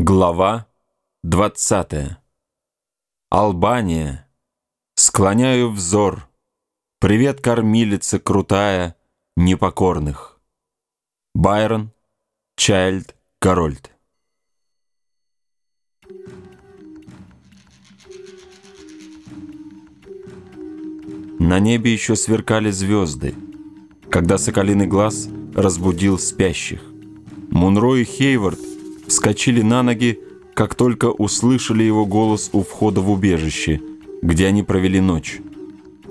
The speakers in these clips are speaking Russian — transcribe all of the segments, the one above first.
Глава 20. Албания. Склоняю взор. Привет, кормилица крутая, непокорных. Байрон, Чайльд, Гарольд. На небе еще сверкали звезды, когда соколиный глаз разбудил спящих. Мунро и Хейвард вскочили на ноги, как только услышали его голос у входа в убежище, где они провели ночь.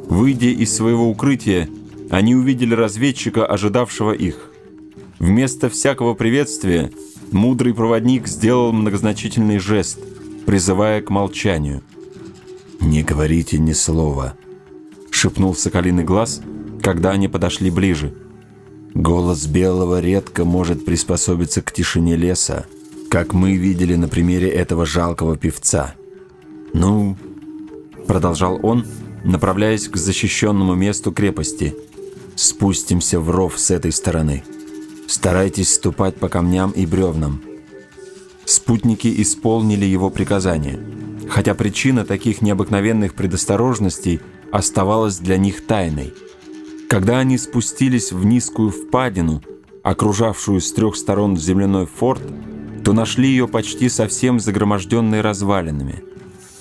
Выйдя из своего укрытия, они увидели разведчика, ожидавшего их. Вместо всякого приветствия мудрый проводник сделал многозначительный жест, призывая к молчанию. «Не говорите ни слова», — шепнул соколиный глаз, когда они подошли ближе. «Голос белого редко может приспособиться к тишине леса, как мы видели на примере этого жалкого певца. «Ну», — продолжал он, направляясь к защищенному месту крепости, «спустимся в ров с этой стороны. Старайтесь ступать по камням и бревнам». Спутники исполнили его приказание, хотя причина таких необыкновенных предосторожностей оставалась для них тайной. Когда они спустились в низкую впадину, окружавшую с трех сторон земляной форт, то нашли ее почти совсем загроможденной развалинами.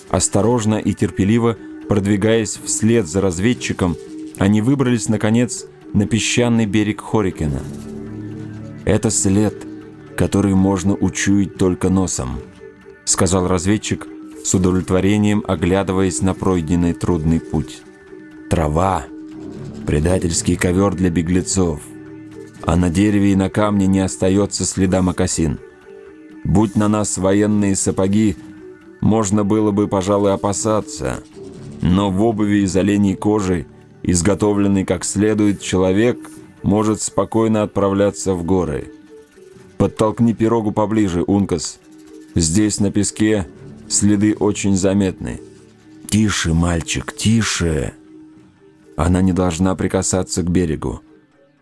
Осторожно и терпеливо продвигаясь вслед за разведчиком, они выбрались, наконец, на песчаный берег Хорикена. «Это след, который можно учуять только носом», — сказал разведчик с удовлетворением, оглядываясь на пройденный трудный путь. «Трава, предательский ковер для беглецов, а на дереве и на камне не остается следа мокасин». Будь на нас военные сапоги, можно было бы, пожалуй, опасаться. Но в обуви из оленей кожи, изготовленный как следует, человек может спокойно отправляться в горы. Подтолкни пирогу поближе, Ункас. Здесь, на песке, следы очень заметны. Тише, мальчик, тише. Она не должна прикасаться к берегу.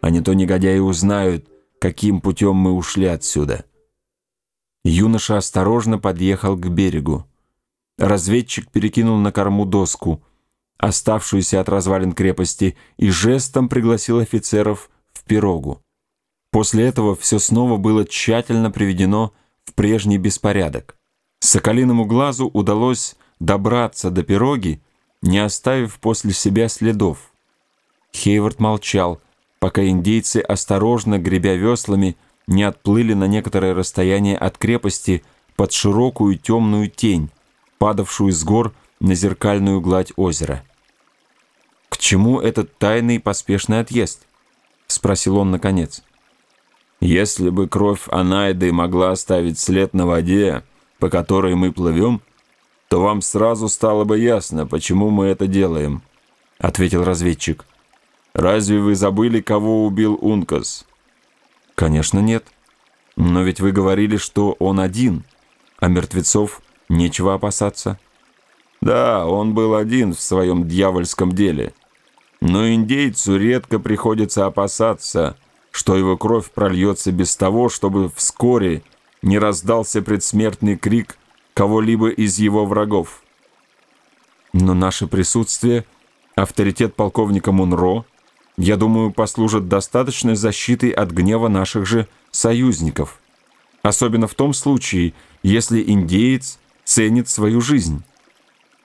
А не то негодяи узнают, каким путем мы ушли отсюда. Юноша осторожно подъехал к берегу. Разведчик перекинул на корму доску, оставшуюся от развалин крепости, и жестом пригласил офицеров в пирогу. После этого все снова было тщательно приведено в прежний беспорядок. Соколиному глазу удалось добраться до пироги, не оставив после себя следов. Хейвард молчал, пока индейцы, осторожно гребя веслами, не отплыли на некоторое расстояние от крепости под широкую темную тень, падавшую с гор на зеркальную гладь озера. «К чему этот тайный поспешный отъезд?» — спросил он наконец. «Если бы кровь Анайды могла оставить след на воде, по которой мы плывем, то вам сразу стало бы ясно, почему мы это делаем», — ответил разведчик. «Разве вы забыли, кого убил Ункас?» Конечно, нет. Но ведь вы говорили, что он один, а мертвецов нечего опасаться. Да, он был один в своем дьявольском деле. Но индейцу редко приходится опасаться, что его кровь прольется без того, чтобы вскоре не раздался предсмертный крик кого-либо из его врагов. Но наше присутствие, авторитет полковника Мунро — я думаю, послужат достаточной защитой от гнева наших же союзников. Особенно в том случае, если индеец ценит свою жизнь.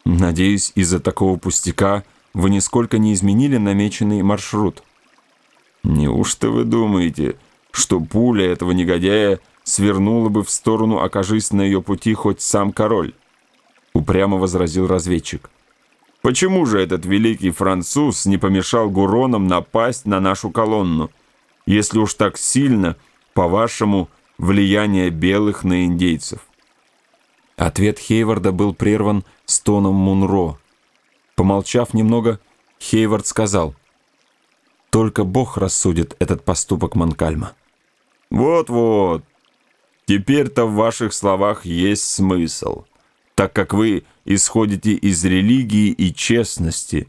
Надеюсь, из-за такого пустяка вы нисколько не изменили намеченный маршрут. Неужто вы думаете, что пуля этого негодяя свернула бы в сторону, окажись на ее пути хоть сам король? Упрямо возразил разведчик. Почему же этот великий француз не помешал гуронам напасть на нашу колонну, если уж так сильно, по-вашему, влияние белых на индейцев? Ответ Хейварда был прерван стоном Мунро. Помолчав немного, Хейвард сказал, «Только Бог рассудит этот поступок Манкальма». «Вот-вот, теперь-то в ваших словах есть смысл» так как вы исходите из религии и честности.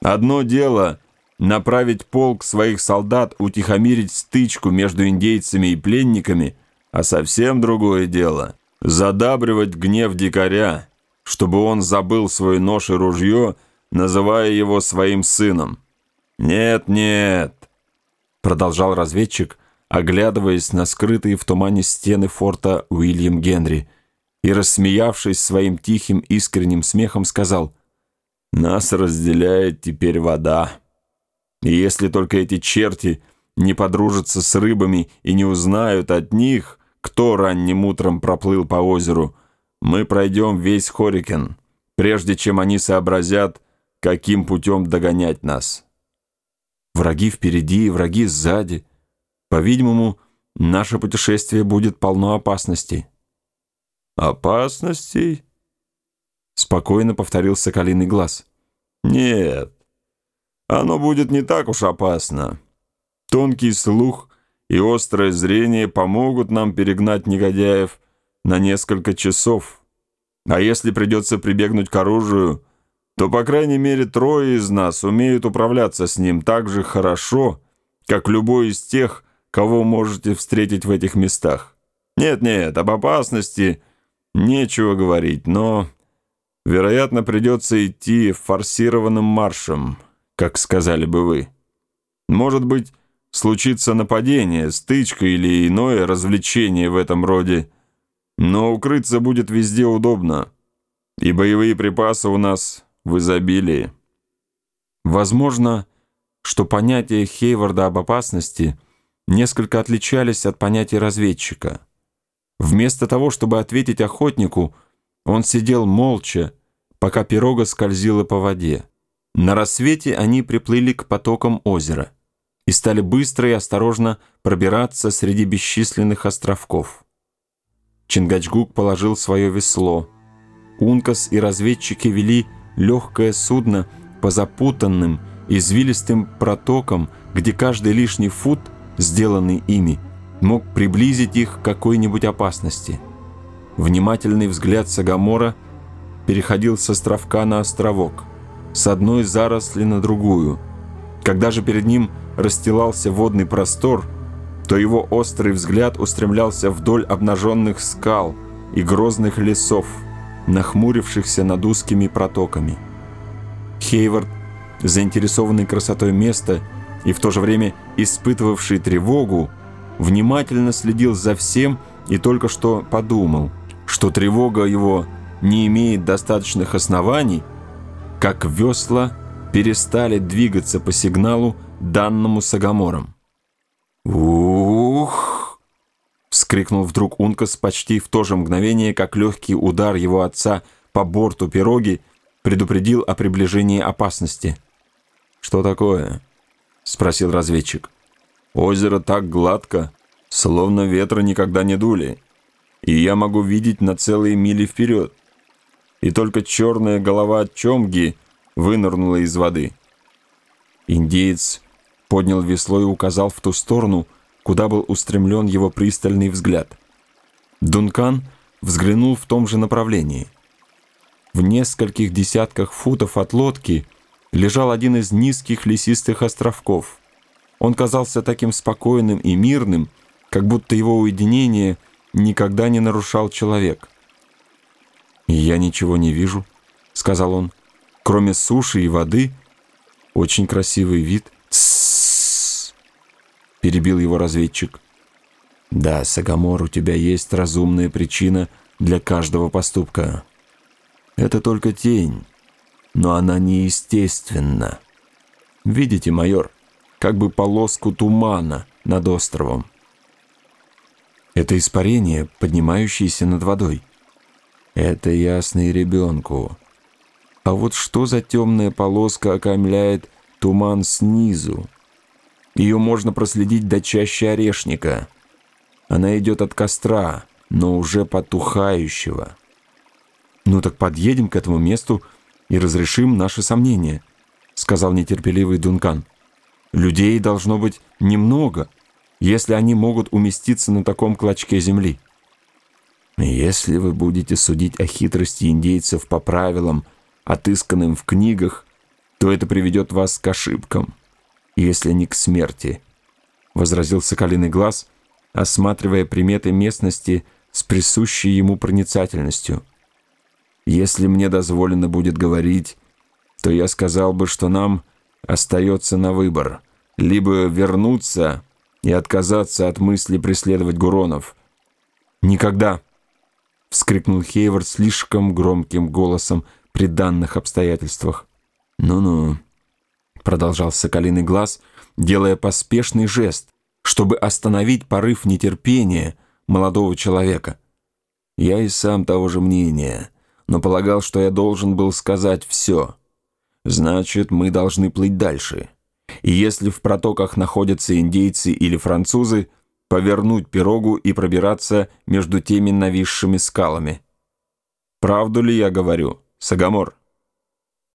Одно дело — направить полк своих солдат утихомирить стычку между индейцами и пленниками, а совсем другое дело — задабривать гнев дикаря, чтобы он забыл свой нож и ружье, называя его своим сыном. «Нет, нет», — продолжал разведчик, оглядываясь на скрытые в тумане стены форта Уильям Генри, и, рассмеявшись своим тихим искренним смехом, сказал, «Нас разделяет теперь вода. И если только эти черти не подружатся с рыбами и не узнают от них, кто ранним утром проплыл по озеру, мы пройдем весь Хорикен, прежде чем они сообразят, каким путем догонять нас. Враги впереди, враги сзади. По-видимому, наше путешествие будет полно опасностей. «Опасностей?» Спокойно повторил Соколиный глаз. «Нет, оно будет не так уж опасно. Тонкий слух и острое зрение помогут нам перегнать негодяев на несколько часов. А если придется прибегнуть к оружию, то, по крайней мере, трое из нас умеют управляться с ним так же хорошо, как любой из тех, кого можете встретить в этих местах. Нет-нет, об опасности – Нечего говорить, но, вероятно, придется идти форсированным маршем, как сказали бы вы. Может быть, случится нападение, стычка или иное развлечение в этом роде, но укрыться будет везде удобно, и боевые припасы у нас в изобилии. Возможно, что понятия Хейварда об опасности несколько отличались от понятия разведчика – Вместо того, чтобы ответить охотнику, он сидел молча, пока пирога скользила по воде. На рассвете они приплыли к потокам озера и стали быстро и осторожно пробираться среди бесчисленных островков. Чингачгук положил свое весло. Ункас и разведчики вели легкое судно по запутанным, извилистым протокам, где каждый лишний фут, сделанный ими, мог приблизить их к какой-нибудь опасности. Внимательный взгляд Сагамора переходил с островка на островок, с одной заросли на другую. Когда же перед ним расстилался водный простор, то его острый взгляд устремлялся вдоль обнаженных скал и грозных лесов, нахмурившихся над узкими протоками. Хейвард, заинтересованный красотой места и в то же время испытывавший тревогу, внимательно следил за всем и только что подумал, что тревога его не имеет достаточных оснований, как весла перестали двигаться по сигналу, данному Сагамором. «Ух!» — вскрикнул вдруг Ункас почти в то же мгновение, как легкий удар его отца по борту пироги предупредил о приближении опасности. «Что такое?» — спросил разведчик. Озеро так гладко, словно ветра никогда не дули, и я могу видеть на целые мили вперед. И только черная голова Чомги вынырнула из воды. Индеец поднял весло и указал в ту сторону, куда был устремлен его пристальный взгляд. Дункан взглянул в том же направлении. В нескольких десятках футов от лодки лежал один из низких лесистых островков – он казался таким спокойным и мирным, как будто его уединение никогда не нарушал человек. «Я ничего не вижу», — сказал он. «Кроме суши и воды, очень красивый вид». «Тссс!» — перебил его разведчик. «Да, Сагамор, у тебя есть разумная причина для каждого поступка. Это только тень, но она неестественна. Видите, майор, как бы полоску тумана над островом. Это испарение, поднимающееся над водой. Это ясно и ребенку. А вот что за темная полоска окаймляет туман снизу? Ее можно проследить до чаще орешника. Она идет от костра, но уже потухающего. «Ну так подъедем к этому месту и разрешим наши сомнения», — сказал нетерпеливый Дункан. Людей должно быть немного, если они могут уместиться на таком клочке земли. Если вы будете судить о хитрости индейцев по правилам, отысканным в книгах, то это приведет вас к ошибкам, если не к смерти», — возразил Соколиный глаз, осматривая приметы местности с присущей ему проницательностью. «Если мне дозволено будет говорить, то я сказал бы, что нам остается на выбор. Либо вернуться и отказаться от мысли преследовать Гуронов. «Никогда!» — вскрикнул Хейвард слишком громким голосом при данных обстоятельствах. «Ну-ну», — продолжал Соколиный глаз, делая поспешный жест, чтобы остановить порыв нетерпения молодого человека. «Я и сам того же мнения, но полагал, что я должен был сказать все. Значит, мы должны плыть дальше. И если в протоках находятся индейцы или французы, повернуть пирогу и пробираться между теми нависшими скалами. Правду ли я говорю, Сагамор?»